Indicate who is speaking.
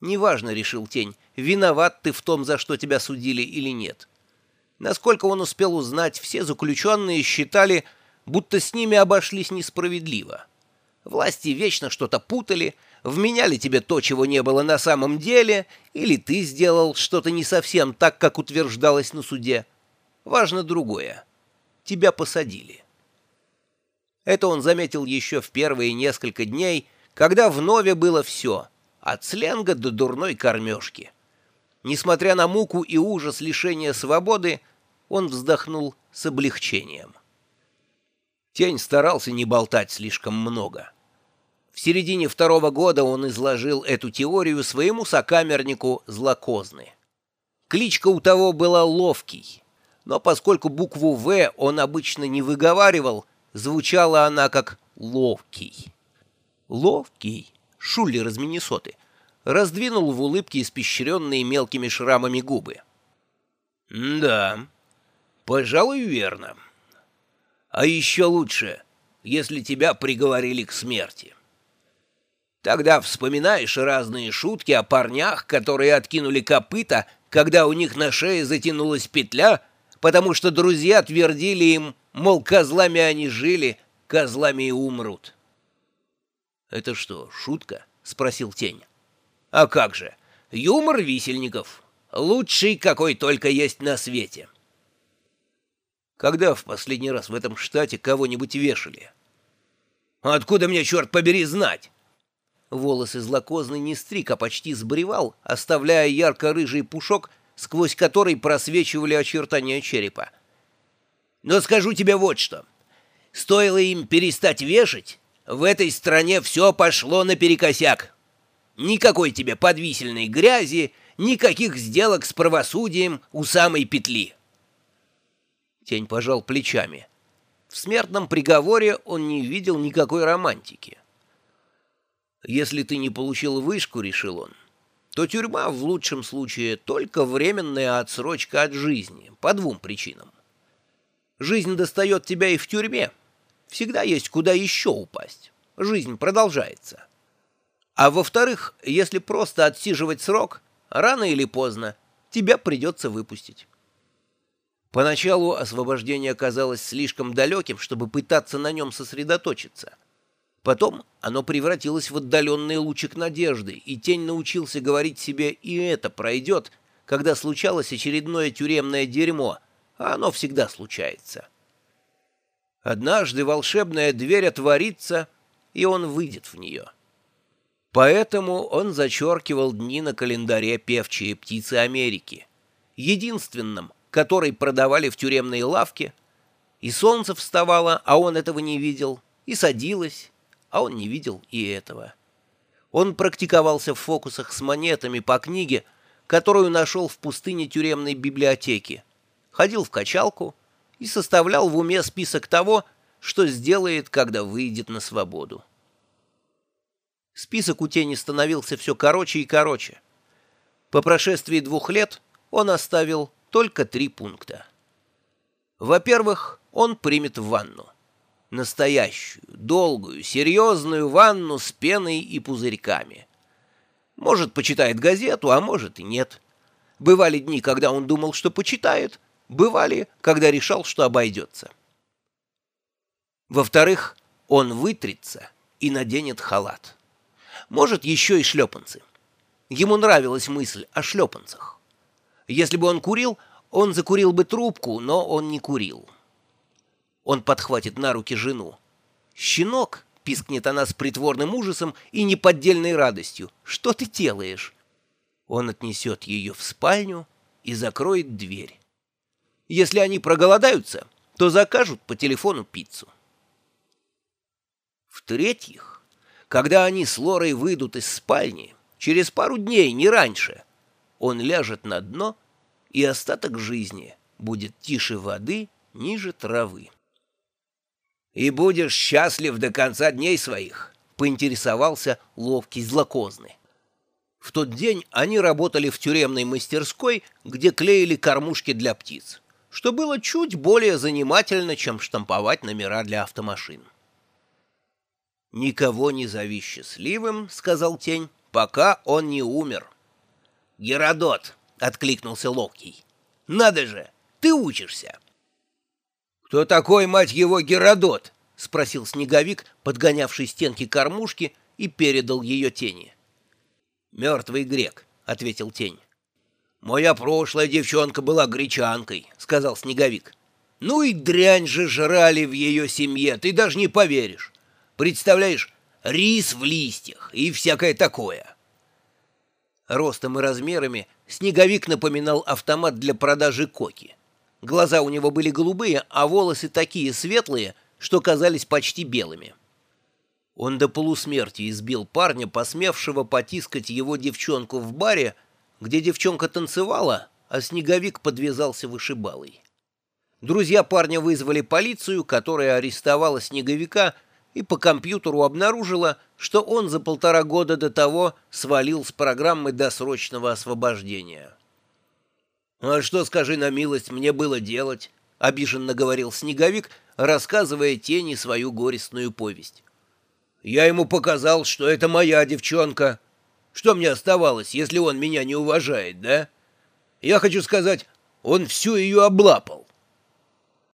Speaker 1: Неважно, решил Тень, виноват ты в том, за что тебя судили или нет. Насколько он успел узнать, все заключенные считали, будто с ними обошлись несправедливо. Власти вечно что-то путали, вменяли тебе то, чего не было на самом деле, или ты сделал что-то не совсем так, как утверждалось на суде. Важно другое. Тебя посадили. Это он заметил еще в первые несколько дней, когда в Нове было все, от сленга до дурной кормежки. Несмотря на муку и ужас лишения свободы, он вздохнул с облегчением. Тень старался не болтать слишком много. В середине второго года он изложил эту теорию своему сокамернику Злокозны. Кличка у того была Ловкий, но поскольку букву «В» он обычно не выговаривал, звучала она как «Ловкий». «Ловкий» — Шулер из Миннесоты — раздвинул в улыбке испещренные мелкими шрамами губы. «Да, пожалуй, верно. А еще лучше, если тебя приговорили к смерти». Тогда вспоминаешь разные шутки о парнях, которые откинули копыта, когда у них на шее затянулась петля, потому что друзья твердили им, мол, козлами они жили, козлами и умрут. «Это что, шутка?» — спросил Тень. «А как же? Юмор висельников. Лучший, какой только есть на свете». «Когда в последний раз в этом штате кого-нибудь вешали?» «Откуда мне, черт побери, знать?» Волосы злокозный не стриг, а почти сбривал, оставляя ярко-рыжий пушок, сквозь который просвечивали очертания черепа. «Но скажу тебе вот что. Стоило им перестать вешать, в этой стране все пошло наперекосяк. Никакой тебе подвисельной грязи, никаких сделок с правосудием у самой петли». Тень пожал плечами. В смертном приговоре он не видел никакой романтики. Если ты не получил вышку, решил он, то тюрьма в лучшем случае только временная отсрочка от жизни, по двум причинам. Жизнь достает тебя и в тюрьме. Всегда есть куда еще упасть. Жизнь продолжается. А во-вторых, если просто отсиживать срок, рано или поздно тебя придется выпустить. Поначалу освобождение казалось слишком далеким, чтобы пытаться на нем сосредоточиться — Потом оно превратилось в отдаленный лучик надежды, и тень научился говорить себе «и это пройдет», когда случалось очередное тюремное дерьмо, а оно всегда случается. Однажды волшебная дверь отворится, и он выйдет в нее. Поэтому он зачеркивал дни на календаре «Певчие птицы Америки», единственном, который продавали в тюремной лавке, и солнце вставало, а он этого не видел, и садилось, а он не видел и этого. Он практиковался в фокусах с монетами по книге, которую нашел в пустыне тюремной библиотеки, ходил в качалку и составлял в уме список того, что сделает, когда выйдет на свободу. Список у тени становился все короче и короче. По прошествии двух лет он оставил только три пункта. Во-первых, он примет ванну настоящую, долгую, серьезную ванну с пеной и пузырьками. Может, почитает газету, а может и нет. Бывали дни, когда он думал, что почитает, бывали, когда решал, что обойдется. Во-вторых, он вытрется и наденет халат. Может, еще и шлепанцы. Ему нравилась мысль о шлепанцах. Если бы он курил, он закурил бы трубку, но он не курил. Он подхватит на руки жену. «Щенок!» — пискнет она с притворным ужасом и неподдельной радостью. «Что ты делаешь?» Он отнесет ее в спальню и закроет дверь. Если они проголодаются, то закажут по телефону пиццу. В-третьих, когда они с Лорой выйдут из спальни, через пару дней, не раньше, он ляжет на дно, и остаток жизни будет тише воды, ниже травы и будешь счастлив до конца дней своих», — поинтересовался ловкий злокозный. В тот день они работали в тюремной мастерской, где клеили кормушки для птиц, что было чуть более занимательно, чем штамповать номера для автомашин. «Никого не зови счастливым», — сказал Тень, пока он не умер. «Геродот!» — откликнулся Локий. «Надо же, ты учишься!» «Кто такой, мать его, Геродот?» — спросил Снеговик, подгонявший стенки кормушки, и передал ее тени. «Мертвый грек», — ответил тень. «Моя прошлая девчонка была гречанкой», — сказал Снеговик. «Ну и дрянь же жрали в ее семье, ты даже не поверишь. Представляешь, рис в листьях и всякое такое». Ростом и размерами Снеговик напоминал автомат для продажи коки. Глаза у него были голубые, а волосы такие светлые, что казались почти белыми. Он до полусмерти избил парня, посмевшего потискать его девчонку в баре, где девчонка танцевала, а Снеговик подвязался вышибалой. Друзья парня вызвали полицию, которая арестовала Снеговика и по компьютеру обнаружила, что он за полтора года до того свалил с программы досрочного освобождения. «А что, скажи на милость, мне было делать?» — обиженно говорил Снеговик, рассказывая тени свою горестную повесть. «Я ему показал, что это моя девчонка. Что мне оставалось, если он меня не уважает, да? Я хочу сказать, он всю ее облапал.